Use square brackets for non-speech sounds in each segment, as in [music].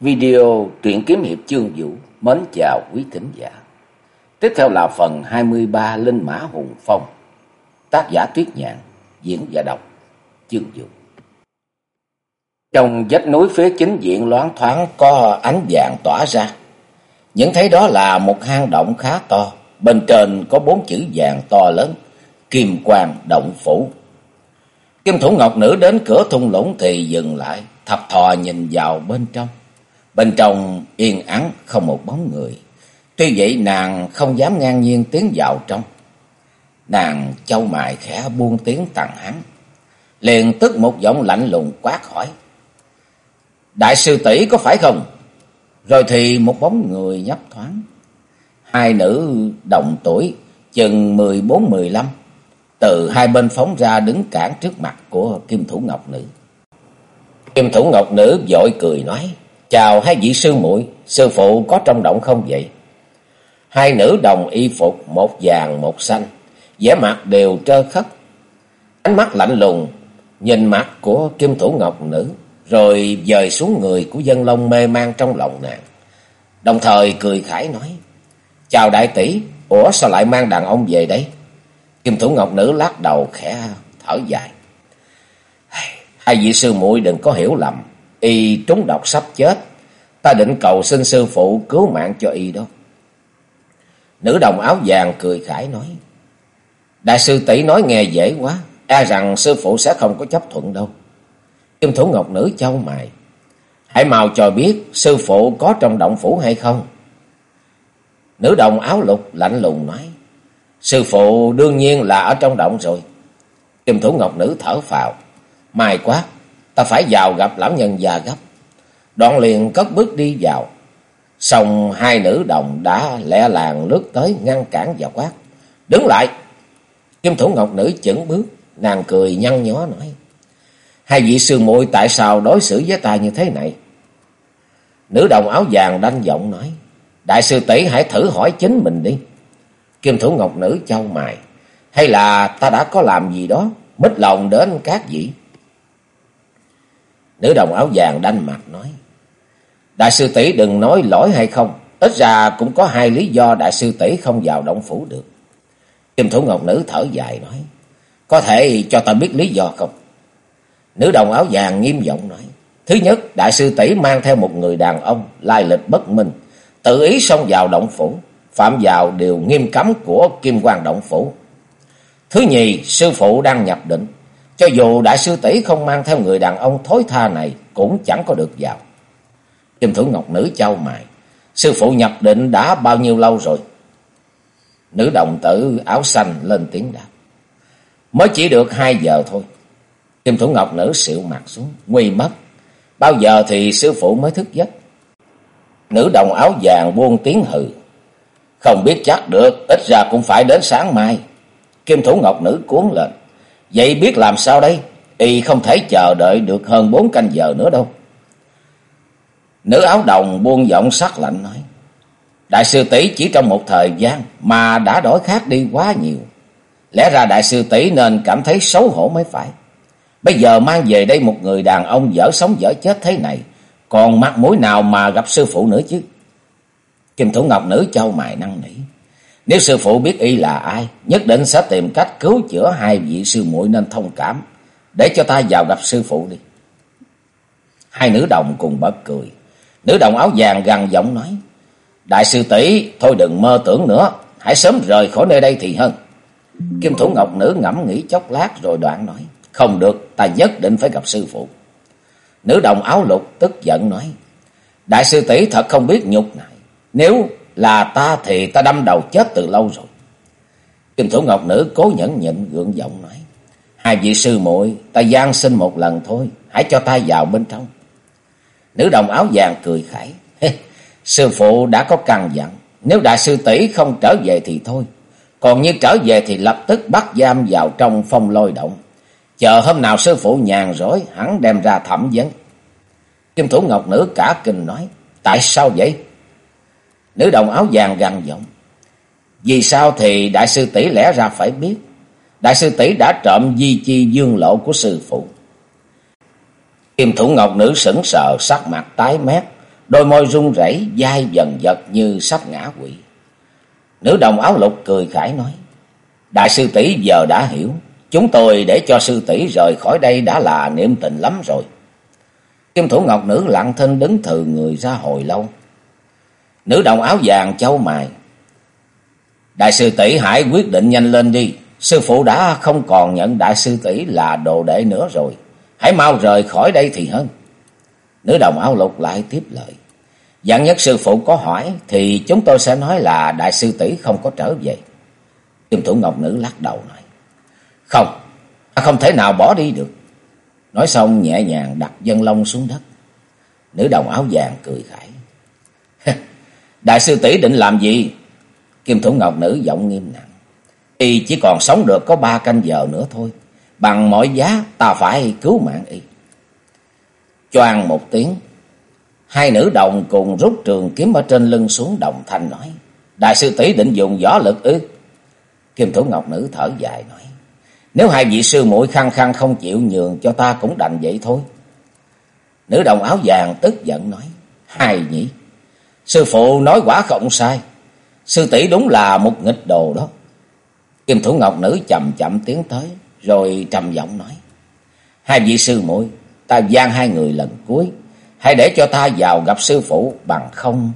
Video truyện kiếm hiệp chương vũ mến chào quý thính giả. Tiếp theo là phần 23 Linh Mã Hùng Phong. Tác giả Tuyết Nhạn, diễn và đọc chương vũ. Trong vách núi phía chính diện loáng thoáng có ánh vàng tỏa ra. Những thấy đó là một hang động khá to, bên trên có bốn chữ vàng to lớn, Kim Quang Động Phủ. Kim Thủ Ngọc Nữ đến cửa thung lũng thì dừng lại, thập thò nhìn vào bên trong. Bên trong yên ắng không một bóng người. Tuy vậy nàng không dám ngang nhiên tiến vào trong. Nàng châu mài khẽ buông tiếng tàn hắn. Liền tức một giọng lạnh lùng quát hỏi. Đại sư tỷ có phải không? Rồi thì một bóng người nhấp thoáng. Hai nữ đồng tuổi chừng mười bốn mười lăm từ hai bên phóng ra đứng cản trước mặt của Kim Thủ Ngọc Nữ. Kim Thủ Ngọc Nữ vội cười nói, chào hai vị sư muội sư phụ có trong động không vậy? Hai nữ đồng y phục, một vàng một xanh, vẻ mặt đều trơ khất. Ánh mắt lạnh lùng, nhìn mặt của Kim Thủ Ngọc Nữ, rồi dời xuống người của dân long mê man trong lòng nàng. Đồng thời cười khải nói, chào đại tỷ, ủa sao lại mang đàn ông về đấy Kim Thủ Ngọc Nữ lắc đầu khẽ thở dài. Hai vị sư muội đừng có hiểu lầm, y trúng độc sắp chết, ta định cầu xin sư phụ cứu mạng cho y đó. Nữ đồng áo vàng cười khải nói, Đại sư tỷ nói nghe dễ quá, e rằng sư phụ sẽ không có chấp thuận đâu. Kim Thủ Ngọc Nữ châu mày, hãy mau cho biết sư phụ có trong động phủ hay không. Nữ đồng áo lục lạnh lùng nói, Sư phụ đương nhiên là ở trong động rồi. Kim Thủ Ngọc Nữ thở phào. Mai quá, ta phải vào gặp lão nhân già gấp. Đoạn liền cất bước đi vào. Xong hai nữ đồng đã lẹ làng lướt tới ngăn cản và quát. Đứng lại! Kim Thủ Ngọc Nữ chững bước, nàng cười nhăn nhó nói. Hai vị sư muội tại sao đối xử với ta như thế này? Nữ đồng áo vàng đanh giọng nói. Đại sư tỷ hãy thử hỏi chính mình đi. Kim Thủ Ngọc Nữ châu mài. Hay là ta đã có làm gì đó, mít lòng đến các vị? Nữ đồng áo vàng đanh mặt nói. Đại sư tỷ đừng nói lỗi hay không. Ít ra cũng có hai lý do đại sư tỷ không vào động phủ được. Kim Thủ Ngọc Nữ thở dài nói. Có thể cho ta biết lý do không? Nữ đồng áo vàng nghiêm giọng nói. Thứ nhất, đại sư tỷ mang theo một người đàn ông, lai lịch bất minh, tự ý xông vào động phủ phạm vào điều nghiêm cấm của Kim Quan Động Phủ. Thứ nhì, sư phụ đang nhập định. Cho dù đại sư tỷ không mang theo người đàn ông thối tha này, cũng chẳng có được vào. Kim Thủ Ngọc Nữ châu mài. Sư phụ nhập định đã bao nhiêu lâu rồi? Nữ đồng tử áo xanh lên tiếng đáp. Mới chỉ được hai giờ thôi. Kim Thủ Ngọc Nữ xịu mặt xuống, nguy mất. Bao giờ thì sư phụ mới thức giấc? Nữ đồng áo vàng buông tiếng hừ. Không biết chắc được, ít ra cũng phải đến sáng mai. Kim Thủ Ngọc Nữ cuốn lên. Vậy biết làm sao đây? Y không thể chờ đợi được hơn bốn canh giờ nữa đâu. Nữ áo đồng buông giọng sắc lạnh nói. Đại sư tỷ chỉ trong một thời gian mà đã đổi khác đi quá nhiều. Lẽ ra đại sư tỷ nên cảm thấy xấu hổ mới phải. Bây giờ mang về đây một người đàn ông dở sống dở chết thế này. Còn mặt mũi nào mà gặp sư phụ nữa chứ? Kim Thủ Ngọc Nữ châu mài năng nỉ. Nếu sư phụ biết y là ai, nhất định sẽ tìm cách cứu chữa hai vị sư muội nên thông cảm, để cho ta vào gặp sư phụ đi. Hai nữ đồng cùng bật cười. Nữ đồng áo vàng gằn giọng nói, Đại sư tỷ thôi đừng mơ tưởng nữa, hãy sớm rời khỏi nơi đây thì hơn. Kim Thủ Ngọc Nữ ngẫm nghĩ chốc lát rồi đoạn nói, Không được, ta nhất định phải gặp sư phụ. Nữ đồng áo lục tức giận nói, Đại sư tỷ thật không biết nhục nại. Nếu là ta thì ta đâm đầu chết từ lâu rồi. Kim Thủ Ngọc Nữ cố nhẫn nhịn gượng giọng nói. Hai vị sư muội, ta gian xin một lần thôi. Hãy cho ta vào bên trong. Nữ đồng áo vàng cười khải. sư phụ đã có căn dặn. Nếu đại sư tỷ không trở về thì thôi. Còn như trở về thì lập tức bắt giam vào trong phong lôi động. Chờ hôm nào sư phụ nhàn rỗi hắn đem ra thẩm vấn. Kim Thủ Ngọc Nữ cả kinh nói. Tại sao vậy? Nữ đồng áo vàng gằn giọng. Vì sao thì đại sư tỷ lẽ ra phải biết. Đại sư tỷ đã trộm di chi dương lộ của sư phụ. Kim thủ ngọc nữ sững sờ sắc mặt tái mét. đôi môi run rẩy, dai dần giật như sắp ngã quỵ. Nữ đồng áo lục cười khải nói, Đại sư tỷ giờ đã hiểu, chúng tôi để cho sư tỷ rời khỏi đây đã là niệm tình lắm rồi. Kim thủ ngọc nữ lặng thinh đứng thừ người ra hồi lâu. Nữ đồng áo vàng châu mài. Đại sư tỷ hãy quyết định nhanh lên đi. Sư phụ đã không còn nhận đại sư tỷ là đồ đệ nữa rồi. Hãy mau rời khỏi đây thì hơn. Nữ đồng áo lục lại tiếp lời. Dạng nhất sư phụ có hỏi thì chúng tôi sẽ nói là đại sư tỷ không có trở về. Kim thủ ngọc nữ lắc đầu nói. Không, không thể nào bỏ đi được. Nói xong nhẹ nhàng đặt dân lông xuống đất. Nữ đồng áo vàng cười khải. [laughs] Đại sư tỷ định làm gì? Kim thủ ngọc nữ giọng nghiêm nặng. Y chỉ còn sống được có ba canh giờ nữa thôi. Bằng mọi giá ta phải cứu mạng y. Choang một tiếng. Hai nữ đồng cùng rút trường kiếm ở trên lưng xuống đồng thanh nói. Đại sư tỷ định dùng gió lực ư? Kim thủ ngọc nữ thở dài nói. Nếu hai vị sư muội khăng khăng không chịu nhường cho ta cũng đành vậy thôi. Nữ đồng áo vàng tức giận nói. Hai nhỉ. Sư phụ nói quả không sai. Sư tỷ đúng là một nghịch đồ đó. Kim thủ ngọc nữ chậm chậm tiến tới. Rồi trầm giọng nói. Hai vị sư muội, ta gian hai người lần cuối. Hãy để cho ta vào gặp sư phụ bằng không.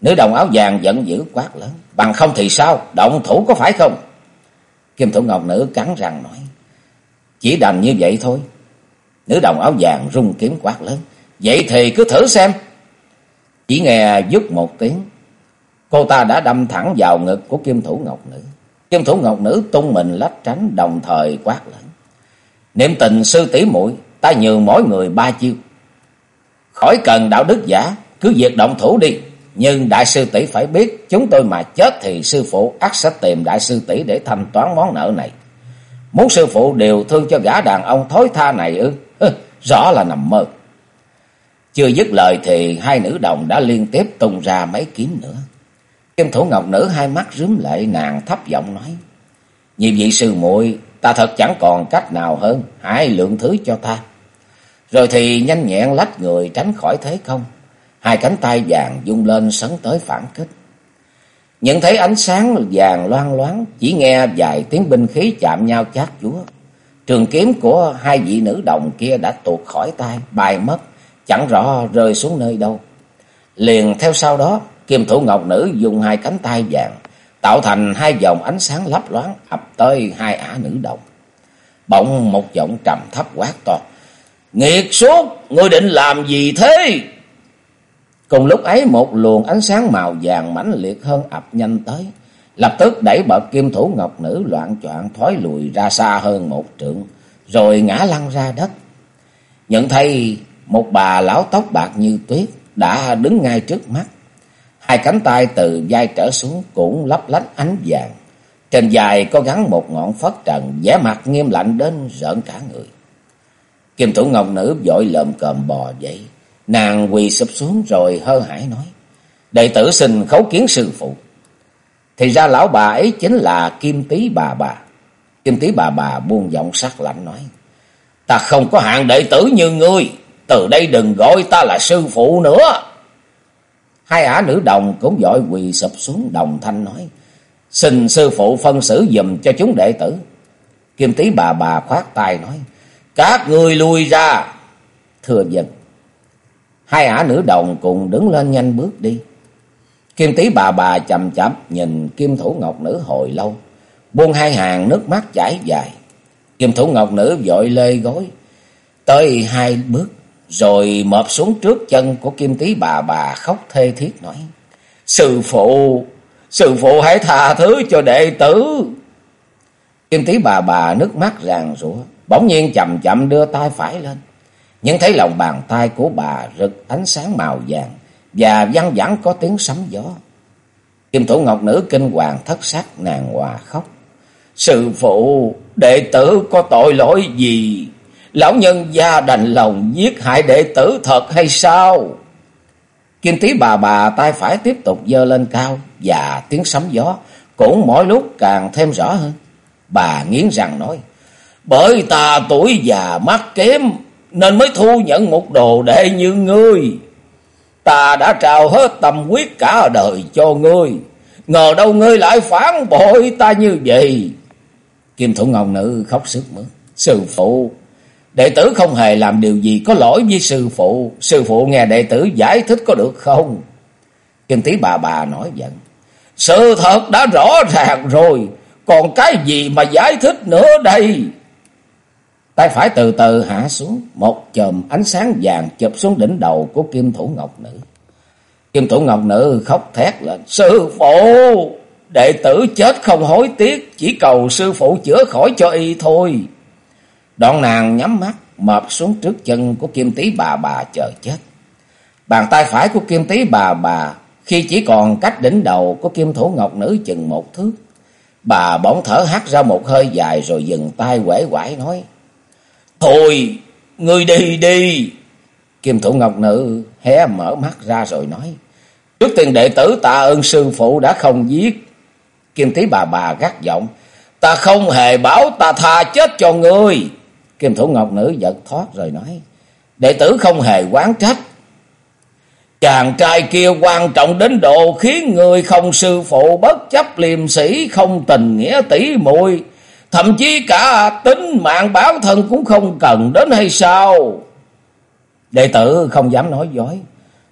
Nữ đồng áo vàng giận dữ quát lớn. Bằng không thì sao? Động thủ có phải không? Kim Thủ Ngọc Nữ cắn răng nói. Chỉ đành như vậy thôi. Nữ đồng áo vàng rung kiếm quát lớn. Vậy thì cứ thử xem. Chỉ nghe dứt một tiếng. Cô ta đã đâm thẳng vào ngực của Kim Thủ Ngọc Nữ. Kim Thủ Ngọc Nữ tung mình lách tránh đồng thời quát lớn. Niệm tình sư tỷ muội ta nhường mỗi người ba chiêu. Khỏi cần đạo đức giả, cứ việc động thủ đi. Nhưng đại sư tỷ phải biết, chúng tôi mà chết thì sư phụ ắt sẽ tìm đại sư tỷ để thanh toán món nợ này. Muốn sư phụ đều thương cho gã đàn ông thối tha này ư? rõ là nằm mơ. Chưa dứt lời thì hai nữ đồng đã liên tiếp tung ra mấy kiếm nữa. Kim thủ ngọc nữ hai mắt rướm lệ nàng thấp giọng nói. Nhị vị sư muội ta thật chẳng còn cách nào hơn, hãy lượng thứ cho ta. Rồi thì nhanh nhẹn lách người tránh khỏi thế không. Hai cánh tay vàng dung lên sấn tới phản kích. Nhận thấy ánh sáng vàng loan loáng, chỉ nghe vài tiếng binh khí chạm nhau chát chúa. Trường kiếm của hai vị nữ đồng kia đã tuột khỏi tay, bay mất, chẳng rõ rơi xuống nơi đâu. Liền theo sau đó, kim thủ ngọc nữ dùng hai cánh tay vàng, tạo thành hai dòng ánh sáng lấp loáng ập tới hai ả nữ đồng. Bỗng một giọng trầm thấp quát to. Nghiệt suốt, ngươi định làm gì thế? Cùng lúc ấy một luồng ánh sáng màu vàng mãnh liệt hơn ập nhanh tới. Lập tức đẩy bậc kim thủ ngọc nữ loạn choạng thoái lùi ra xa hơn một trượng. Rồi ngã lăn ra đất. Nhận thấy một bà lão tóc bạc như tuyết đã đứng ngay trước mắt. Hai cánh tay từ vai trở xuống cũng lấp lánh ánh vàng. Trên dài có gắn một ngọn phất trần, vẻ mặt nghiêm lạnh đến rợn cả người. Kim thủ ngọc nữ vội lợm cờm bò dậy, Nàng quỳ sụp xuống rồi hơ hải nói. Đệ tử xin khấu kiến sư phụ. Thì ra lão bà ấy chính là Kim Tý bà bà. Kim Tý bà bà buông giọng sắc lạnh nói. Ta không có hạng đệ tử như ngươi. Từ đây đừng gọi ta là sư phụ nữa. Hai ả nữ đồng cũng dội quỳ sụp xuống đồng thanh nói. Xin sư phụ phân xử dùm cho chúng đệ tử. Kim tí bà bà khoát tay nói. Các người lui ra. thừa dịch Hai ả nữ đồng cùng đứng lên nhanh bước đi. Kim tí bà bà chậm chậm nhìn kim thủ ngọc nữ hồi lâu. Buông hai hàng nước mắt chảy dài. Kim thủ ngọc nữ vội lê gối. Tới hai bước. Rồi mập xuống trước chân của kim tí bà bà khóc thê thiết nói. Sư phụ, sư phụ hãy tha thứ cho đệ tử. Kim tí bà bà nước mắt ràng rủa Bỗng nhiên chậm chậm đưa tay phải lên nhưng thấy lòng bàn tay của bà rực ánh sáng màu vàng và văng vẳng có tiếng sấm gió. Kim thủ ngọc nữ kinh hoàng thất sắc nàng hòa khóc. Sư phụ, đệ tử có tội lỗi gì? Lão nhân gia đành lòng giết hại đệ tử thật hay sao? Kim tí bà bà tay phải tiếp tục dơ lên cao và tiếng sấm gió cũng mỗi lúc càng thêm rõ hơn. Bà nghiến răng nói, bởi ta tuổi già mắt kém nên mới thu nhận một đồ đệ như ngươi. Ta đã trao hết tâm quyết cả đời cho ngươi. Ngờ đâu ngươi lại phản bội ta như vậy. Kim Thủ Ngọc Nữ khóc sức mướt. Sư phụ, đệ tử không hề làm điều gì có lỗi với sư phụ. Sư phụ nghe đệ tử giải thích có được không? Kim Tí bà bà nói giận. Sự thật đã rõ ràng rồi. Còn cái gì mà giải thích nữa đây? Tay phải từ từ hạ xuống. Một chòm ánh sáng vàng chụp xuống đỉnh đầu của Kim Thủ Ngọc Nữ. Kim Thủ Ngọc Nữ khóc thét lên. Sư phụ! Đệ tử chết không hối tiếc. Chỉ cầu sư phụ chữa khỏi cho y thôi. Đoạn nàng nhắm mắt. Mập xuống trước chân của Kim Tí bà bà chờ chết. Bàn tay phải của Kim Tí bà bà khi chỉ còn cách đỉnh đầu của Kim Thủ Ngọc Nữ chừng một thước. Bà bỗng thở hắt ra một hơi dài rồi dừng tay quể quải nói. Thôi, ngươi đi đi. Kim Thủ Ngọc Nữ hé mở mắt ra rồi nói. Trước tiên đệ tử tạ ơn sư phụ đã không giết. Kim Tí bà bà gắt giọng. Ta không hề bảo ta tha chết cho ngươi. Kim Thủ Ngọc Nữ giật thoát rồi nói. Đệ tử không hề quán trách. Chàng trai kia quan trọng đến độ khiến người không sư phụ bất chấp liềm sĩ không tình nghĩa tỷ muội Thậm chí cả tính mạng báo thân cũng không cần đến hay sao? Đệ tử không dám nói dối.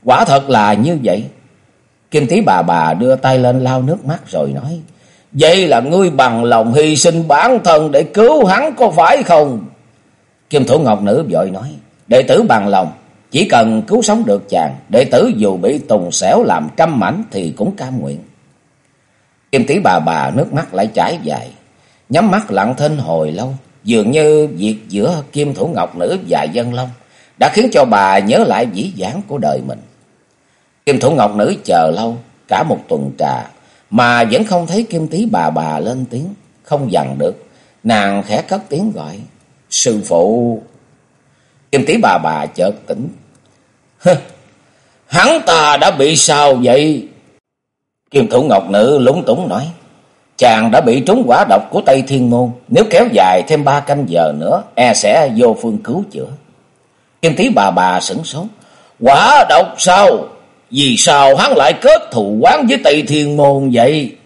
Quả thật là như vậy. Kim Tí bà bà đưa tay lên lau nước mắt rồi nói. Vậy là ngươi bằng lòng hy sinh bản thân để cứu hắn có phải không? Kim Thủ Ngọc Nữ vội nói. Đệ tử bằng lòng. Chỉ cần cứu sống được chàng, đệ tử dù bị tùng xẻo làm trăm mảnh thì cũng cam nguyện. Kim tỷ bà bà nước mắt lại chảy dài, nhắm mắt lặng thinh hồi lâu, dường như việc giữa Kim Thủ Ngọc Nữ và Dân Long đã khiến cho bà nhớ lại dĩ dáng của đời mình. Kim Thủ Ngọc Nữ chờ lâu, cả một tuần trà, mà vẫn không thấy Kim Tí bà bà lên tiếng, không dằn được. Nàng khẽ cất tiếng gọi, sư phụ. Kim Tí bà bà chợt tỉnh, Hắn ta đã bị sao vậy? Kim Thủ Ngọc Nữ lúng túng nói. Chàng đã bị trúng quả độc của Tây Thiên Môn. Nếu kéo dài thêm ba canh giờ nữa, e sẽ vô phương cứu chữa. Kim Tí bà bà sửng sốt. Quả độc sao? Vì sao hắn lại kết thù quán với Tây Thiên Môn vậy?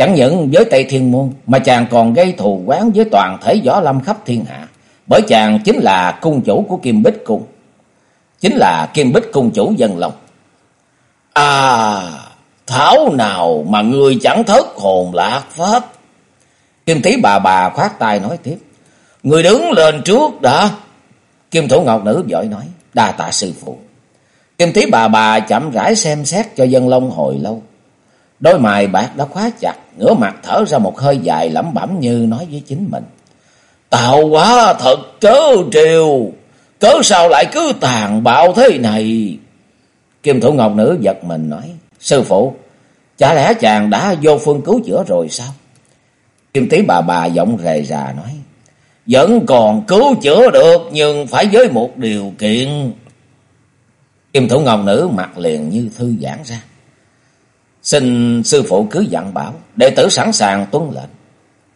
Chẳng những với Tây Thiên Môn, mà chàng còn gây thù quán với toàn thể võ lâm khắp thiên hạ. Bởi chàng chính là cung chủ của Kim Bích Cung chính là Kim Bích Cung Chủ Dân Long. À, thảo nào mà người chẳng thất hồn lạc pháp. Kim tỷ bà bà khoát tay nói tiếp. Người đứng lên trước đã. Kim Thủ Ngọc Nữ giỏi nói. Đa tạ sư phụ. Kim tỷ bà bà chậm rãi xem xét cho Dân Long hồi lâu. Đôi mày bạc đã khóa chặt, ngửa mặt thở ra một hơi dài lẩm bẩm như nói với chính mình. Tạo quá thật cớ triều, Cớ sao lại cứ tàn bạo thế này? Kim Thủ Ngọc Nữ giật mình nói. Sư phụ, chả lẽ chàng đã vô phương cứu chữa rồi sao? Kim Tí bà bà giọng rề rà nói. Vẫn còn cứu chữa được nhưng phải với một điều kiện. Kim Thủ Ngọc Nữ mặt liền như thư giãn ra. Xin sư phụ cứ dặn bảo, đệ tử sẵn sàng tuân lệnh.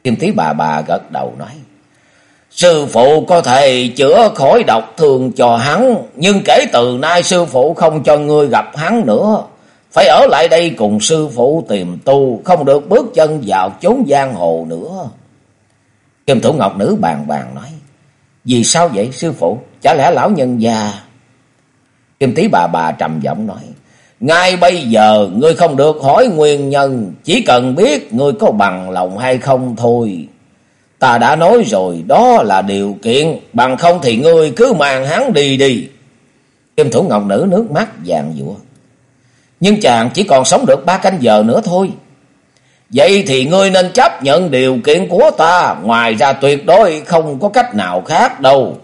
Kim Thí bà bà gật đầu nói. Sư phụ có thể chữa khỏi độc thường cho hắn, nhưng kể từ nay sư phụ không cho ngươi gặp hắn nữa. Phải ở lại đây cùng sư phụ tìm tu, không được bước chân vào chốn giang hồ nữa. Kim Thủ Ngọc Nữ bàn bàn nói, Vì sao vậy sư phụ? Chả lẽ lão nhân già? Kim Tý bà bà trầm giọng nói, ngay bây giờ ngươi không được hỏi nguyên nhân, chỉ cần biết ngươi có bằng lòng hay không thôi. Ta đã nói rồi, đó là điều kiện, bằng không thì ngươi cứ mang hắn đi đi. Kim Thủ Ngọc Nữ nước mắt vàng dụa. Nhưng chàng chỉ còn sống được ba canh giờ nữa thôi. Vậy thì ngươi nên chấp nhận điều kiện của ta, ngoài ra tuyệt đối không có cách nào khác đâu.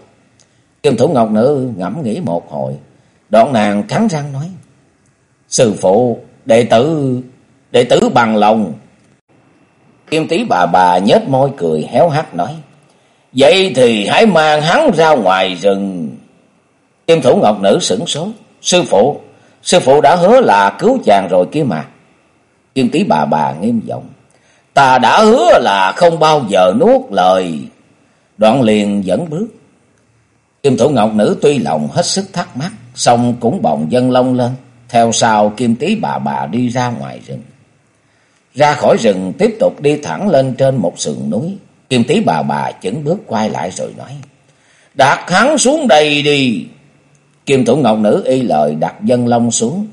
Kim Thủ Ngọc Nữ ngẫm nghĩ một hồi, đoạn nàng cắn răng nói. Sư phụ, đệ tử, đệ tử bằng lòng, Kim tí bà bà nhếch môi cười héo hắt nói. Vậy thì hãy mang hắn ra ngoài rừng. Kim thủ ngọc nữ sửng sốt. Sư phụ, sư phụ đã hứa là cứu chàng rồi kia mà. Kim tí bà bà nghiêm giọng. Ta đã hứa là không bao giờ nuốt lời. Đoạn liền dẫn bước. Kim Thủ Ngọc Nữ tuy lòng hết sức thắc mắc, xong cũng bồng dân lông lên, theo sau Kim Tý bà bà đi ra ngoài rừng. Ra khỏi rừng, tiếp tục đi thẳng lên trên một sườn núi. Kim Tý bà bà chững bước quay lại rồi nói. Đặt hắn xuống đây đi. Kim Thủ Ngọc Nữ y lời đặt dân Long xuống.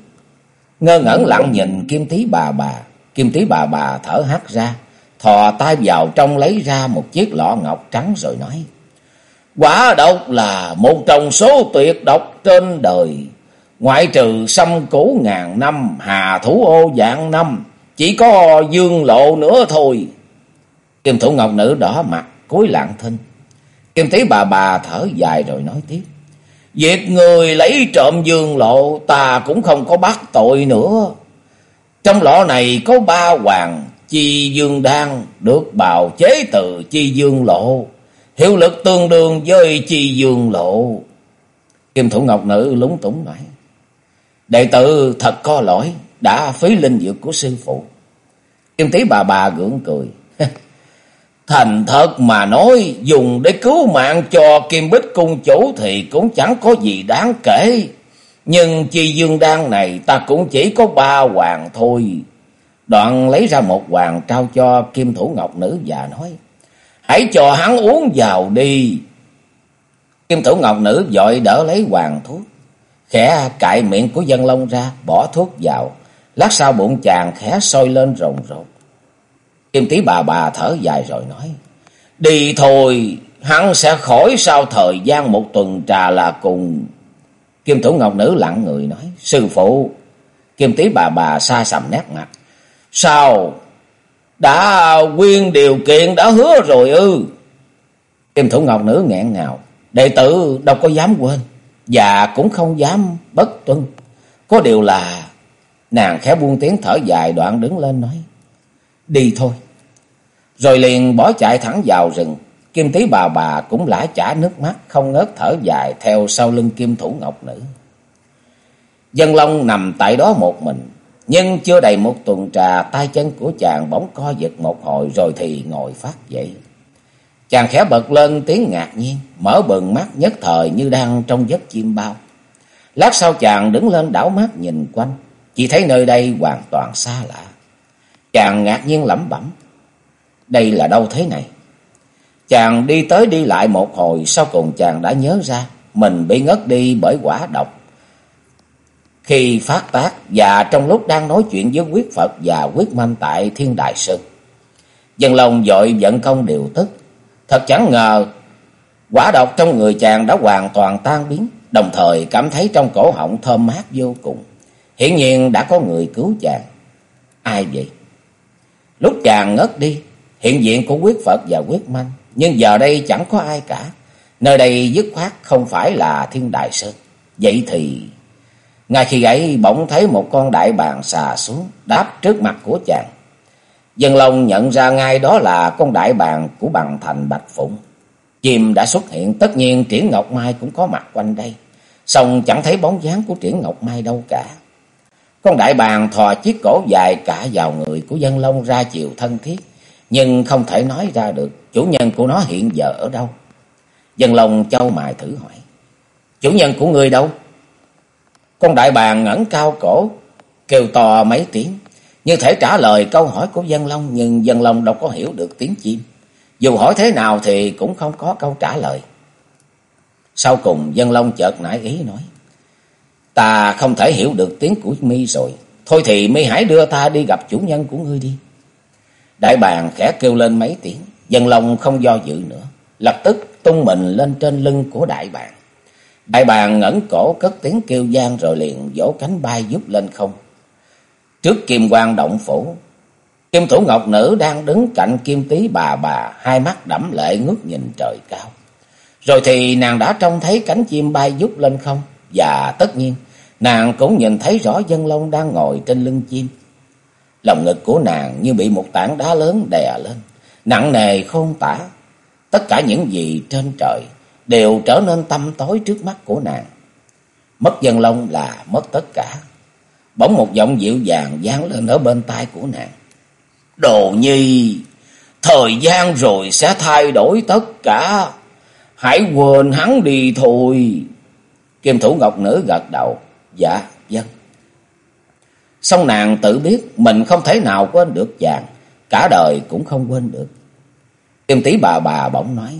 Ngơ ngẩn lặng nhìn Kim Tý bà bà. Kim Tý bà bà thở hắt ra. Thò tay vào trong lấy ra một chiếc lọ ngọc trắng rồi nói. Quả độc là một trong số tuyệt độc trên đời. Ngoại trừ xâm cũ ngàn năm, hà thủ ô dạng năm. Chỉ có dương lộ nữa thôi. Kim thủ ngọc nữ đỏ mặt, cúi lặng thinh. Kim tí bà bà thở dài rồi nói tiếp. Việc người lấy trộm dương lộ ta cũng không có bắt tội nữa. Trong lọ này có ba hoàng chi dương đan được bào chế từ chi dương lộ. Hiệu lực tương đương với chi dương lộ. Kim thủ ngọc nữ lúng túng nói. Đệ tử thật có lỗi, đã phí linh dược của sư phụ. Kim tí bà bà gượng cười. [laughs] Thành thật mà nói, dùng để cứu mạng cho Kim Bích Cung chủ thì cũng chẳng có gì đáng kể. Nhưng chi dương đan này ta cũng chỉ có ba hoàng thôi. Đoạn lấy ra một hoàng trao cho Kim Thủ Ngọc Nữ và nói. Hãy cho hắn uống vào đi. Kim Thủ Ngọc Nữ dội đỡ lấy hoàng thuốc. Khẽ cạy miệng của dân lông ra, bỏ thuốc vào. Lát sau bụng chàng khẽ sôi lên rồng rột. Kim tí bà bà thở dài rồi nói. Đi thôi, hắn sẽ khỏi sau thời gian một tuần trà là cùng. Kim thủ ngọc nữ lặng người nói. Sư phụ. Kim tí bà bà xa sầm nét mặt. Sao? Đã quyên điều kiện đã hứa rồi ư. Kim thủ ngọc nữ nghẹn ngào. Đệ tử đâu có dám quên. Và cũng không dám bất tuân. Có điều là Nàng khẽ buông tiếng thở dài đoạn đứng lên nói. Đi thôi. Rồi liền bỏ chạy thẳng vào rừng. Kim tí bà bà cũng lã chả nước mắt, không ngớt thở dài theo sau lưng kim thủ ngọc nữ. Dân Long nằm tại đó một mình. Nhưng chưa đầy một tuần trà, tay chân của chàng bỗng co giật một hồi rồi thì ngồi phát dậy. Chàng khẽ bật lên tiếng ngạc nhiên, mở bừng mắt nhất thời như đang trong giấc chim bao. Lát sau chàng đứng lên đảo mắt nhìn quanh, chỉ thấy nơi đây hoàn toàn xa lạ. Chàng ngạc nhiên lẩm bẩm. Đây là đâu thế này? Chàng đi tới đi lại một hồi, sau cùng chàng đã nhớ ra mình bị ngất đi bởi quả độc. Khi phát tác và trong lúc đang nói chuyện với quyết Phật và quyết manh tại Thiên Đại Sơn. Dân lòng dội giận công điều tức. Thật chẳng ngờ quả độc trong người chàng đã hoàn toàn tan biến, đồng thời cảm thấy trong cổ họng thơm mát vô cùng. Hiển nhiên đã có người cứu chàng. Ai vậy? Lúc chàng ngất đi, hiện diện của quyết Phật và quyết manh. Nhưng giờ đây chẳng có ai cả. Nơi đây dứt khoát không phải là thiên đại sơn. Vậy thì... Ngay khi ấy bỗng thấy một con đại bàng xà xuống đáp trước mặt của chàng. Dân Long nhận ra ngay đó là con đại bàng của bằng thành Bạch Phụng. Chim đã xuất hiện tất nhiên Triển Ngọc Mai cũng có mặt quanh đây. Xong chẳng thấy bóng dáng của Triển Ngọc Mai đâu cả. Con đại bàng thò chiếc cổ dài cả vào người của dân long ra chiều thân thiết, nhưng không thể nói ra được chủ nhân của nó hiện giờ ở đâu. Dân long châu mài thử hỏi, chủ nhân của người đâu? Con đại bàng ngẩng cao cổ, kêu to mấy tiếng, như thể trả lời câu hỏi của dân long, nhưng dân long đâu có hiểu được tiếng chim. Dù hỏi thế nào thì cũng không có câu trả lời. Sau cùng dân long chợt nảy ý nói. Ta không thể hiểu được tiếng của mi rồi. Thôi thì mi hãy đưa ta đi gặp chủ nhân của ngươi đi. Đại bàng khẽ kêu lên mấy tiếng. Dân long không do dự nữa. Lập tức tung mình lên trên lưng của đại bàng. Đại bàng ngẩng cổ cất tiếng kêu gian rồi liền vỗ cánh bay giúp lên không. Trước kim quang động phủ, kim thủ ngọc nữ đang đứng cạnh kim tí bà bà, hai mắt đẫm lệ ngước nhìn trời cao. Rồi thì nàng đã trông thấy cánh chim bay giúp lên không, và tất nhiên Nàng cũng nhìn thấy rõ dân long đang ngồi trên lưng chim. Lòng ngực của nàng như bị một tảng đá lớn đè lên, nặng nề khôn tả. Tất cả những gì trên trời đều trở nên tăm tối trước mắt của nàng. Mất dân long là mất tất cả. Bỗng một giọng dịu dàng dán lên ở bên tai của nàng. Đồ nhi, thời gian rồi sẽ thay đổi tất cả. Hãy quên hắn đi thôi. Kim thủ ngọc nữ gật đầu. Dạ, dân. Xong nàng tự biết mình không thể nào quên được chàng. Cả đời cũng không quên được. Kim tí bà bà bỗng nói.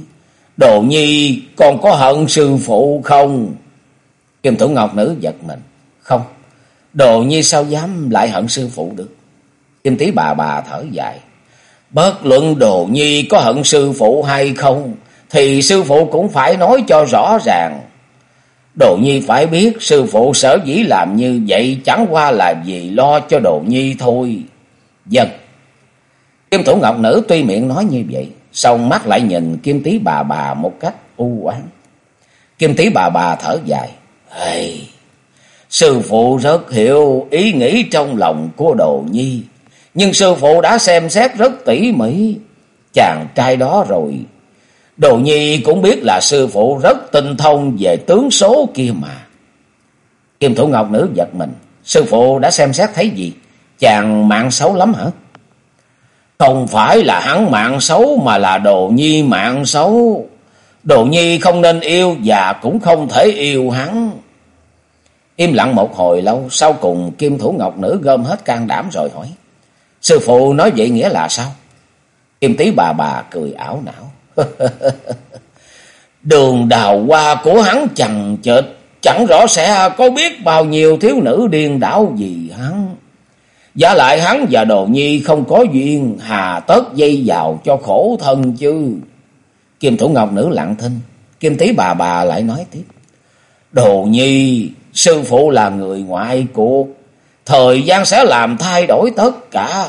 Đồ nhi còn có hận sư phụ không? Kim thủ ngọc nữ giật mình. Không. Đồ nhi sao dám lại hận sư phụ được? Kim tí bà bà thở dài. Bất luận đồ nhi có hận sư phụ hay không, thì sư phụ cũng phải nói cho rõ ràng. Đồ nhi phải biết sư phụ sở dĩ làm như vậy chẳng qua là vì lo cho đồ nhi thôi. Dân. Kim thủ ngọc nữ tuy miệng nói như vậy, Xong mắt lại nhìn kim tí bà bà một cách u oán. Kim tí bà bà thở dài. Hey, sư phụ rất hiểu ý nghĩ trong lòng của đồ nhi. Nhưng sư phụ đã xem xét rất tỉ mỉ chàng trai đó rồi. Đồ nhi cũng biết là sư phụ rất tinh thông về tướng số kia mà. Kim Thủ Ngọc Nữ giật mình. Sư phụ đã xem xét thấy gì? Chàng mạng xấu lắm hả? Không phải là hắn mạng xấu mà là đồ nhi mạng xấu. Đồ nhi không nên yêu và cũng không thể yêu hắn. Im lặng một hồi lâu, sau cùng Kim Thủ Ngọc Nữ gom hết can đảm rồi hỏi. Sư phụ nói vậy nghĩa là sao? Kim tí bà bà cười ảo não. [laughs] Đường đào hoa của hắn chằng chệt, chẳng rõ sẽ có biết bao nhiêu thiếu nữ điên đảo gì hắn. Giả lại hắn và đồ nhi không có duyên, hà tất dây vào cho khổ thân chứ. Kim thủ ngọc nữ lặng thinh, kim tí bà bà lại nói tiếp. Đồ nhi, sư phụ là người ngoại cuộc, thời gian sẽ làm thay đổi tất cả.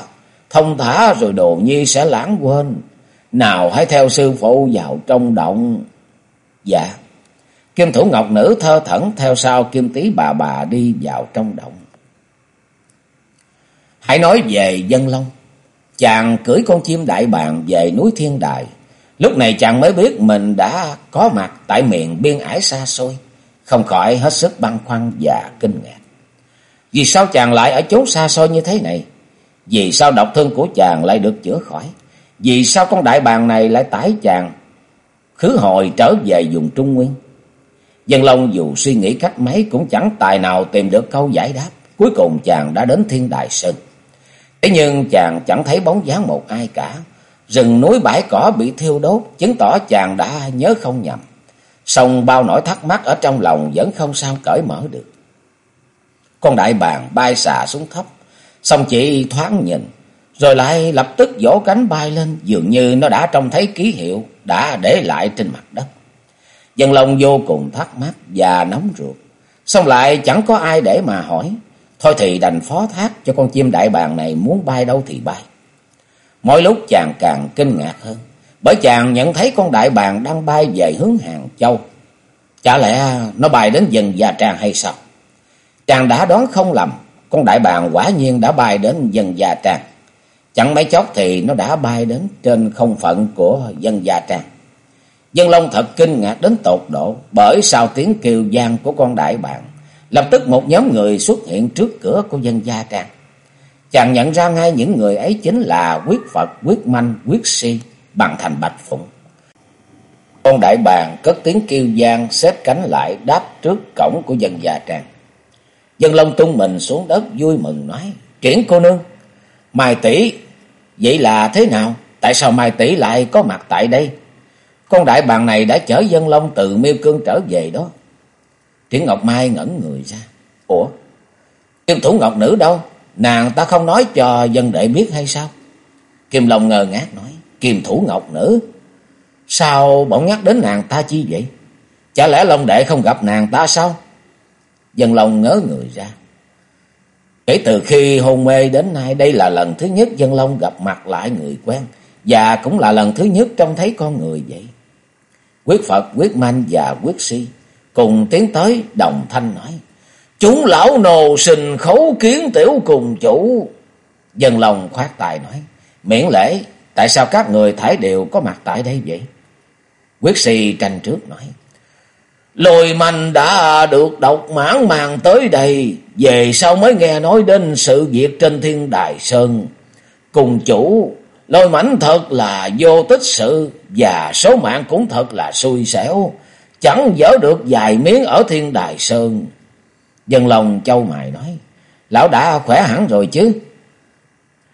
Thông thả rồi đồ nhi sẽ lãng quên. Nào hãy theo sư phụ vào trong động. Dạ. Kim thủ ngọc nữ thơ thẩn theo sau kim tí bà bà đi vào trong động. Hãy nói về dân long. Chàng cưỡi con chim đại bàng về núi thiên đài. Lúc này chàng mới biết mình đã có mặt tại miền biên ải xa xôi. Không khỏi hết sức băn khoăn và kinh ngạc. Vì sao chàng lại ở chốn xa xôi như thế này? Vì sao độc thân của chàng lại được chữa khỏi? Vì sao con đại bàng này lại tải chàng khứ hồi trở về vùng Trung Nguyên? Dân Long dù suy nghĩ cách mấy cũng chẳng tài nào tìm được câu giải đáp. Cuối cùng chàng đã đến Thiên Đại Sơn. Thế nhưng chàng chẳng thấy bóng dáng một ai cả. Rừng núi bãi cỏ bị thiêu đốt, chứng tỏ chàng đã nhớ không nhầm. Xong bao nỗi thắc mắc ở trong lòng vẫn không sao cởi mở được. Con đại bàng bay xà xuống thấp, xong chỉ thoáng nhìn, rồi lại lập tức vỗ cánh bay lên, dường như nó đã trông thấy ký hiệu đã để lại trên mặt đất. Dân lòng vô cùng thắc mắc và nóng ruột, xong lại chẳng có ai để mà hỏi, thôi thì đành phó thác cho con chim đại bàng này muốn bay đâu thì bay. Mỗi lúc chàng càng kinh ngạc hơn, bởi chàng nhận thấy con đại bàng đang bay về hướng Hàng Châu. Chả lẽ nó bay đến dần Gia Trang hay sao? Chàng đã đoán không lầm, con đại bàng quả nhiên đã bay đến dân Gia Trang. Chẳng mấy chốc thì nó đã bay đến trên không phận của dân Gia Trang. Dân Long thật kinh ngạc đến tột độ bởi sau tiếng kêu gian của con đại bàng. Lập tức một nhóm người xuất hiện trước cửa của dân Gia Trang. Chàng nhận ra ngay những người ấy chính là quyết Phật, quyết Manh, quyết Si bằng thành Bạch Phụng. Con đại bàng cất tiếng kêu gian xếp cánh lại đáp trước cổng của dân già Trang. Dân Long tung mình xuống đất vui mừng nói. Triển cô nương. Mai tỷ. Vậy là thế nào? Tại sao Mai tỷ lại có mặt tại đây? Con đại bàng này đã chở Dân Long từ miêu cương trở về đó. Triển Ngọc Mai ngẩn người ra. Ủa? Kim thủ ngọc nữ đâu? Nàng ta không nói cho dân đệ biết hay sao? Kim Long ngờ ngác nói. Kim thủ ngọc nữ? Sao bỗng nhắc đến nàng ta chi vậy? Chả lẽ Long đệ không gặp nàng ta sao? Dân Long ngớ người ra. Kể từ khi hôn mê đến nay đây là lần thứ nhất Dân Long gặp mặt lại người quen. Và cũng là lần thứ nhất trông thấy con người vậy. Quyết Phật, quyết manh và quyết si cùng tiến tới đồng thanh nói. Chúng lão nồ sình khấu kiến tiểu cùng chủ. Dân Long khoát tài nói. Miễn lễ, tại sao các người thải đều có mặt tại đây vậy? Quyết si tranh trước nói. Lôi manh đã được độc mãn màng tới đây, về sau mới nghe nói đến sự việc trên thiên đài sơn. Cùng chủ Lôi mảnh thật là vô tích sự và số mạng cũng thật là xui xẻo. Chẳng dỡ được vài miếng ở thiên đài sơn. Dân lòng châu mài nói. Lão đã khỏe hẳn rồi chứ.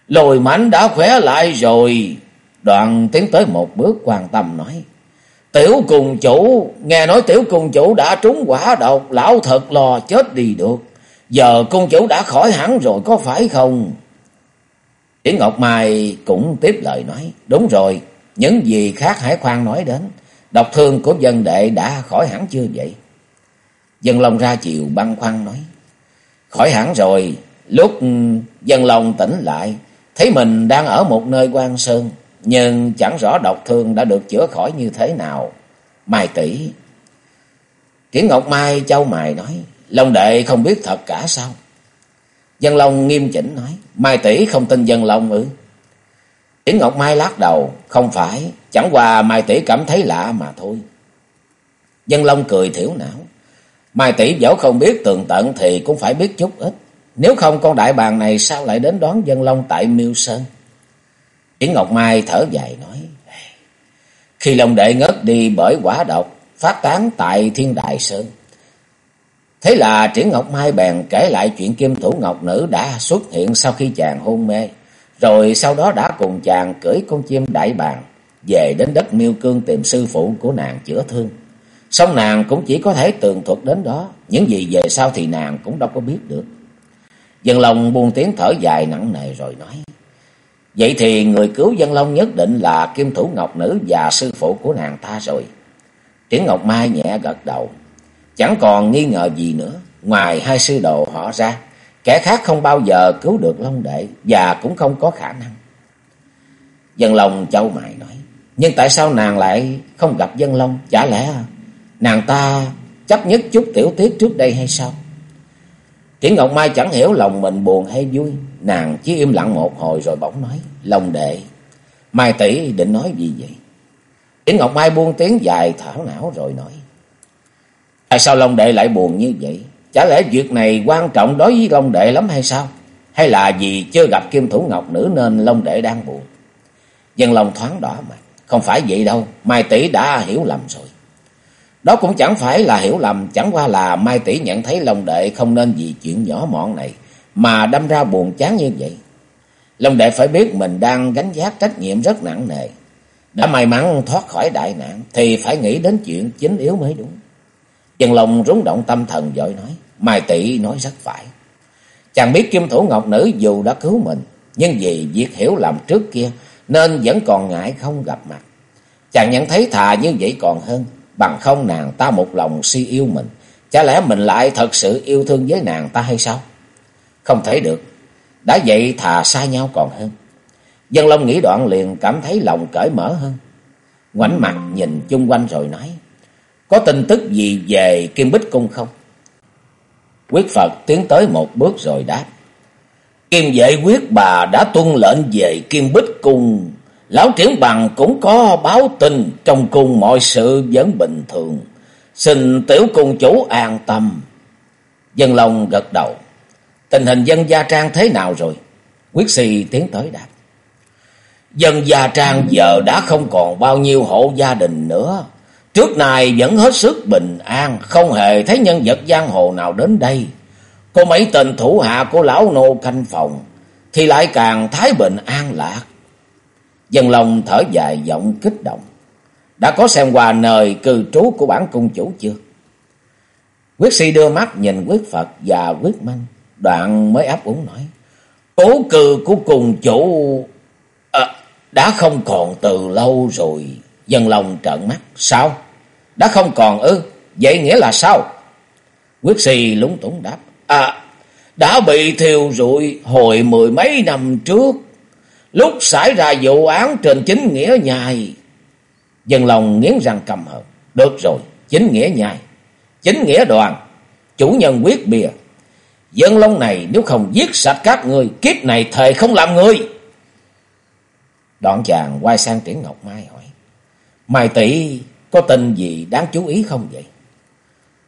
Lôi mảnh đã khỏe lại rồi. Đoạn tiến tới một bước quan tâm nói. Tiểu cùng chủ, nghe nói tiểu cùng chủ đã trúng quả độc, lão thật lo chết đi được. Giờ cung chủ đã khỏi hẳn rồi có phải không? Yến Ngọc Mai cũng tiếp lời nói, đúng rồi, những gì khác Hải khoan nói đến. Độc thương của dân đệ đã khỏi hẳn chưa vậy? Dân Long ra chiều băng khoăn nói, khỏi hẳn rồi, lúc dân Long tỉnh lại, thấy mình đang ở một nơi quan sơn, nhưng chẳng rõ độc thương đã được chữa khỏi như thế nào. Mai tỷ Triển Ngọc Mai châu mài nói, Long đệ không biết thật cả sao? Dân Long nghiêm chỉnh nói, Mai tỷ không tin Dân Long ư? Triển Ngọc Mai lắc đầu, không phải, chẳng qua Mai tỷ cảm thấy lạ mà thôi. Dân Long cười thiểu não, Mai tỷ dẫu không biết tường tận thì cũng phải biết chút ít. Nếu không con đại bàng này sao lại đến đón Dân Long tại Miêu Sơn? Triển Ngọc Mai thở dài nói, khi lòng đệ ngất đi bởi quả độc, phát tán tại Thiên Đại Sơn. Thế là Triển Ngọc Mai bèn kể lại chuyện kim thủ ngọc nữ đã xuất hiện sau khi chàng hôn mê. Rồi sau đó đã cùng chàng cưỡi con chim đại bàng về đến đất miêu cương tìm sư phụ của nàng chữa thương. Xong nàng cũng chỉ có thể tường thuật đến đó. Những gì về sau thì nàng cũng đâu có biết được. Dân Long buông tiếng thở dài nặng nề rồi nói. Vậy thì người cứu Dân Long nhất định là kim thủ ngọc nữ và sư phụ của nàng ta rồi. Triển Ngọc Mai nhẹ gật đầu. Chẳng còn nghi ngờ gì nữa. Ngoài hai sư đồ họ ra. Kẻ khác không bao giờ cứu được Long Đệ. Và cũng không có khả năng. Dân Long châu mày nói. Nhưng tại sao nàng lại không gặp Dân Long? Chả lẽ nàng ta chấp nhất chút tiểu tiết trước đây hay sao? Triển Ngọc Mai chẳng hiểu lòng mình buồn hay vui. Nàng chỉ im lặng một hồi rồi bỗng nói. Long đệ. Mai tỷ định nói gì vậy? Triển Ngọc Mai buông tiếng dài thảo não rồi nói. Tại sao Long đệ lại buồn như vậy? Chả lẽ việc này quan trọng đối với Long đệ lắm hay sao? Hay là vì chưa gặp kim thủ ngọc nữ nên Long đệ đang buồn? Dân lòng thoáng đỏ mặt. Không phải vậy đâu. Mai tỷ đã hiểu lầm rồi. Đó cũng chẳng phải là hiểu lầm, chẳng qua là Mai Tỷ nhận thấy Long Đệ không nên vì chuyện nhỏ mọn này mà đâm ra buồn chán như vậy. Long Đệ phải biết mình đang gánh vác trách nhiệm rất nặng nề. Đã may mắn thoát khỏi đại nạn thì phải nghĩ đến chuyện chính yếu mới đúng. Trần Long rúng động tâm thần vội nói, Mai Tỷ nói rất phải. Chàng biết Kim Thủ Ngọc Nữ dù đã cứu mình, nhưng vì việc hiểu lầm trước kia nên vẫn còn ngại không gặp mặt. Chàng nhận thấy thà như vậy còn hơn, Bằng không nàng ta một lòng si yêu mình. Chả lẽ mình lại thật sự yêu thương với nàng ta hay sao? Không thể được. Đã vậy thà xa nhau còn hơn. Dân Long nghĩ đoạn liền cảm thấy lòng cởi mở hơn. Ngoảnh mặt nhìn chung quanh rồi nói. Có tin tức gì về Kim Bích Cung không? Quyết Phật tiến tới một bước rồi đáp. Kim vệ quyết bà đã tuân lệnh về Kim Bích Cung Lão triển bằng cũng có báo tin trong cung mọi sự vẫn bình thường. Xin tiểu cung chủ an tâm. Dân long gật đầu. Tình hình dân gia trang thế nào rồi? Quyết si tiến tới đáp. Dân gia trang giờ đã không còn bao nhiêu hộ gia đình nữa. Trước này vẫn hết sức bình an, không hề thấy nhân vật giang hồ nào đến đây. Có mấy tên thủ hạ của lão nô canh phòng, thì lại càng thái bình an lạc. Dân lòng thở dài giọng kích động. Đã có xem qua nơi cư trú của bản cung chủ chưa? Quyết si đưa mắt nhìn quyết Phật và quyết minh Đoạn mới áp úng nói. Cố cư của cùng chủ à, đã không còn từ lâu rồi. Dân lòng trợn mắt. Sao? Đã không còn ư? Vậy nghĩa là sao? Quyết si lúng túng đáp. À, đã bị thiêu rụi hồi mười mấy năm trước. Lúc xảy ra vụ án trên chính nghĩa nhai. Dân lòng nghiến răng cầm hận. Được rồi, chính nghĩa nhai. Chính nghĩa đoàn. Chủ nhân quyết bìa. Dân long này nếu không giết sạch các người. Kiếp này thề không làm người. Đoạn chàng quay sang Triển Ngọc Mai hỏi. Mai tỷ có tin gì đáng chú ý không vậy?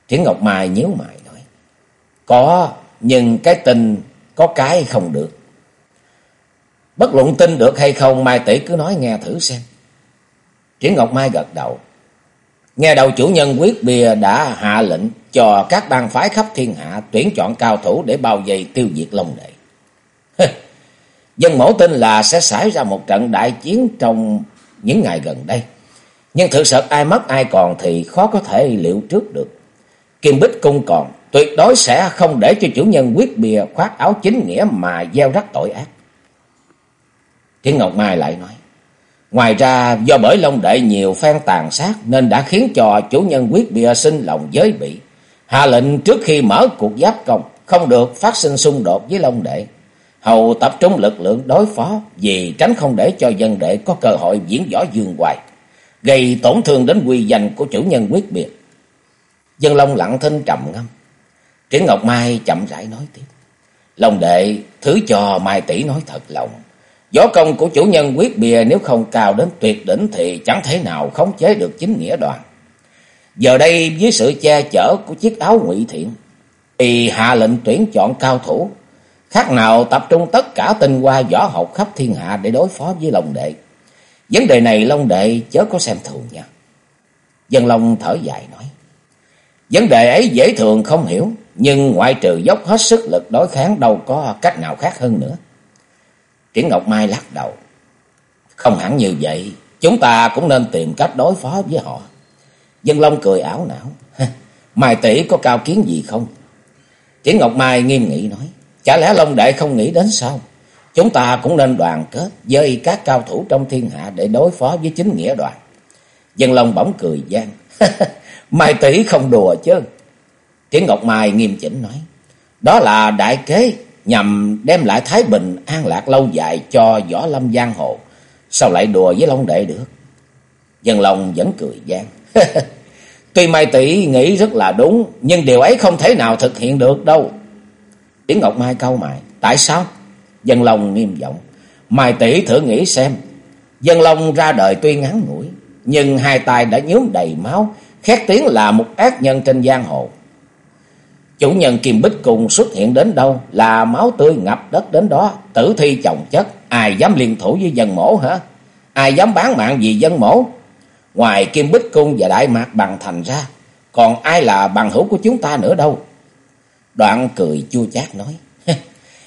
Triển Ngọc Mai nhíu mày nói. Có, nhưng cái tin có cái không được. Bất luận tin được hay không, Mai tỷ cứ nói nghe thử xem. Triển Ngọc Mai gật đầu. Nghe đầu chủ nhân quyết bìa đã hạ lệnh cho các bang phái khắp thiên hạ tuyển chọn cao thủ để bao vây tiêu diệt Long Đệ. Dân mẫu tin là sẽ xảy ra một trận đại chiến trong những ngày gần đây. Nhưng thực sự ai mất ai còn thì khó có thể liệu trước được. Kim Bích Cung còn tuyệt đối sẽ không để cho chủ nhân quyết bìa khoác áo chính nghĩa mà gieo rắc tội ác. Thiên Ngọc Mai lại nói. Ngoài ra do bởi Long Đệ nhiều phen tàn sát nên đã khiến cho chủ nhân quyết bìa sinh lòng giới bị. Hạ lệnh trước khi mở cuộc giáp công không được phát sinh xung đột với Long Đệ. Hầu tập trung lực lượng đối phó vì tránh không để cho dân đệ có cơ hội diễn võ dương hoài, gây tổn thương đến quy danh của chủ nhân quyết biệt. Dân Long lặng thinh trầm ngâm. Triển Ngọc Mai chậm rãi nói tiếp. Long đệ thứ cho Mai tỷ nói thật lòng. Võ công của chủ nhân quyết bìa nếu không cao đến tuyệt đỉnh thì chẳng thể nào khống chế được chính nghĩa đoàn. Giờ đây với sự che chở của chiếc áo ngụy thiện, thì hạ lệnh tuyển chọn cao thủ, khác nào tập trung tất cả tinh hoa võ học khắp thiên hạ để đối phó với Long Đệ. Vấn đề này Long Đệ chớ có xem thường nha. Dân Long thở dài nói, vấn đề ấy dễ thường không hiểu, nhưng ngoại trừ dốc hết sức lực đối kháng đâu có cách nào khác hơn nữa. Triển Ngọc Mai lắc đầu. Không hẳn như vậy, chúng ta cũng nên tìm cách đối phó với họ. Dân Long cười ảo não. [laughs] Mai tỷ có cao kiến gì không? Triển Ngọc Mai nghiêm nghị nói. Chả lẽ Long Đệ không nghĩ đến sao? Chúng ta cũng nên đoàn kết với các cao thủ trong thiên hạ để đối phó với chính nghĩa đoàn. Dân Long bỗng cười gian. [laughs] Mai tỷ không đùa chứ. Triển Ngọc Mai nghiêm chỉnh nói. Đó là đại kế nhằm đem lại thái bình an lạc lâu dài cho võ lâm giang hồ. Sao lại đùa với Long Đệ được? Dân Long vẫn cười gian. [laughs] Tuy Mai Tỷ nghĩ rất là đúng, nhưng điều ấy không thể nào thực hiện được đâu. Tiếng Ngọc Mai câu mày, tại sao? Dân Long nghiêm giọng, Mai Tỷ thử nghĩ xem. Dân Long ra đời tuy ngắn ngủi, nhưng hai tay đã nhuốm đầy máu, khét tiếng là một ác nhân trên giang hồ. Chủ nhân Kim Bích cùng xuất hiện đến đâu là máu tươi ngập đất đến đó, tử thi chồng chất, ai dám liên thủ với dân mổ hả? Ai dám bán mạng vì dân mổ? Ngoài Kim Bích Cung và Đại Mạc Bằng Thành ra, còn ai là bằng hữu của chúng ta nữa đâu? Đoạn cười chua chát nói,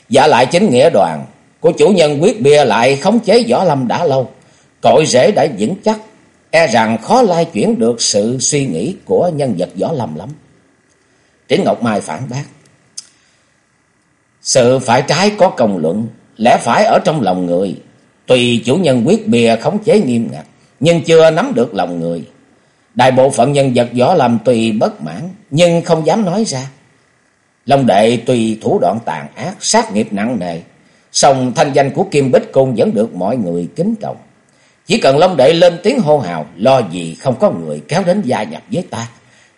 Dạ lại chính nghĩa đoàn, của chủ nhân quyết bia lại khống chế võ lâm đã lâu, cội rễ đã vững chắc, e rằng khó lai chuyển được sự suy nghĩ của nhân vật võ lâm lắm. Triển Ngọc Mai phản bác. Sự phải trái có công luận, lẽ phải ở trong lòng người. Tùy chủ nhân quyết bìa khống chế nghiêm ngặt, nhưng chưa nắm được lòng người. Đại bộ phận nhân vật võ làm tùy bất mãn, nhưng không dám nói ra. Long đệ tùy thủ đoạn tàn ác, sát nghiệp nặng nề, song thanh danh của Kim Bích Cung vẫn được mọi người kính trọng. Chỉ cần Long đệ lên tiếng hô hào, lo gì không có người kéo đến gia nhập với ta.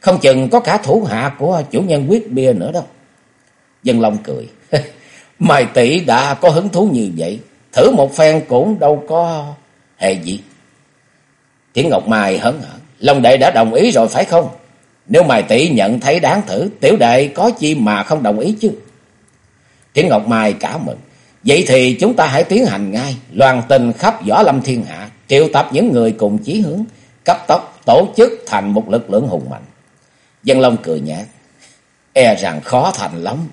Không chừng có cả thủ hạ của chủ nhân quyết bia nữa đâu. Dân Long cười. [laughs] mày tỷ đã có hứng thú như vậy. Thử một phen cũng đâu có hề gì. Tiếng Ngọc Mai hớn hở. Long đệ đã đồng ý rồi phải không? Nếu mày tỷ nhận thấy đáng thử. Tiểu đệ có chi mà không đồng ý chứ. Tiếng Ngọc Mai cả mừng. Vậy thì chúng ta hãy tiến hành ngay. Loan tình khắp võ lâm thiên hạ. Triệu tập những người cùng chí hướng. Cấp tốc tổ chức thành một lực lượng hùng mạnh. Dân Long cười nhạt. E rằng khó thành lắm.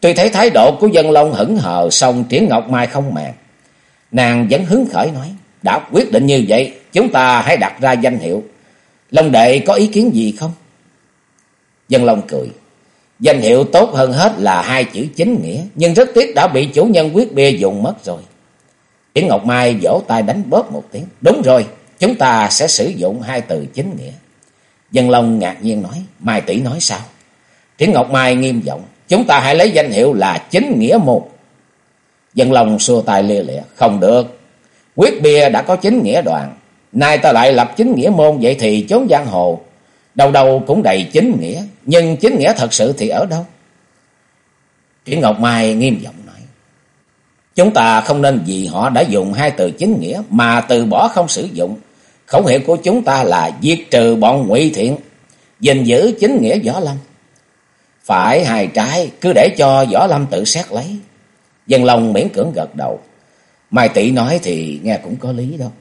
Tuy thấy thái độ của Dân Long hững hờ xong Triển Ngọc Mai không màng. Nàng vẫn hứng khởi nói. Đã quyết định như vậy, chúng ta hãy đặt ra danh hiệu. Long đệ có ý kiến gì không? Dân Long cười. Danh hiệu tốt hơn hết là hai chữ chính nghĩa. Nhưng rất tiếc đã bị chủ nhân quyết bia dùng mất rồi. Triển Ngọc Mai vỗ tay đánh bóp một tiếng. Đúng rồi, chúng ta sẽ sử dụng hai từ chính nghĩa. Dân Long ngạc nhiên nói, Mai tỷ nói sao? Triển Ngọc Mai nghiêm giọng, chúng ta hãy lấy danh hiệu là chính nghĩa một. Dân Long xua tay lia lịa, không được. Quyết bia đã có chính nghĩa đoàn, nay ta lại lập chính nghĩa môn vậy thì chốn giang hồ. Đầu đầu cũng đầy chính nghĩa, nhưng chính nghĩa thật sự thì ở đâu? Triển Ngọc Mai nghiêm giọng nói, chúng ta không nên vì họ đã dùng hai từ chính nghĩa mà từ bỏ không sử dụng. Khẩu hiệu của chúng ta là diệt trừ bọn ngụy thiện, gìn giữ chính nghĩa võ lâm. Phải hài trái, cứ để cho võ lâm tự xét lấy. Dân lòng miễn cưỡng gật đầu. Mai tỷ nói thì nghe cũng có lý đâu.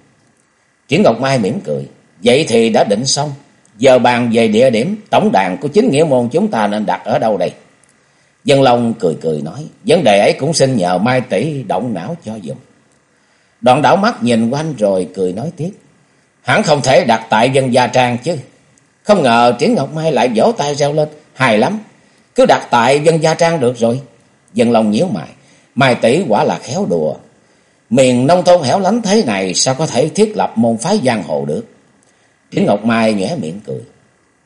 Triển Ngọc Mai mỉm cười. Vậy thì đã định xong. Giờ bàn về địa điểm tổng đàn của chính nghĩa môn chúng ta nên đặt ở đâu đây? Dân Long cười cười nói. Vấn đề ấy cũng xin nhờ Mai tỷ động não cho dùm. Đoạn đảo mắt nhìn quanh rồi cười nói tiếp. Hẳn không thể đặt tại dân gia trang chứ. Không ngờ Triển Ngọc Mai lại vỗ tay reo lên. Hài lắm. Cứ đặt tại dân gia trang được rồi. Dân lòng nhíu mày. Mai tỷ quả là khéo đùa. Miền nông thôn hẻo lánh thế này sao có thể thiết lập môn phái giang hồ được? Triển Ngọc Mai nhẽ miệng cười.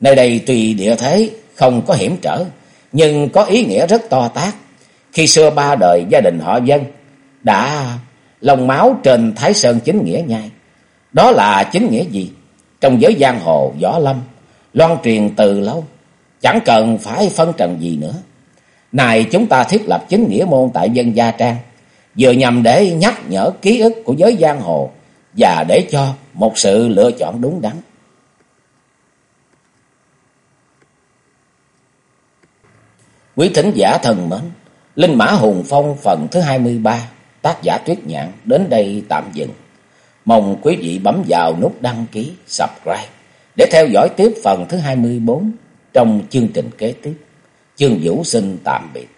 Nơi đây tùy địa thế, không có hiểm trở, nhưng có ý nghĩa rất to tác. Khi xưa ba đời gia đình họ dân đã lòng máu trên Thái Sơn chính nghĩa nhai. Đó là chính nghĩa gì? Trong giới giang hồ, võ lâm, loan truyền từ lâu, chẳng cần phải phân trần gì nữa. Này chúng ta thiết lập chính nghĩa môn tại dân gia trang, vừa nhằm để nhắc nhở ký ức của giới giang hồ và để cho một sự lựa chọn đúng đắn. Quý thính giả thần mến, Linh Mã Hùng Phong phần thứ 23, tác giả Tuyết Nhạn đến đây tạm dừng. Mong quý vị bấm vào nút đăng ký, subscribe để theo dõi tiếp phần thứ 24 trong chương trình kế tiếp. Chương Vũ xin tạm biệt.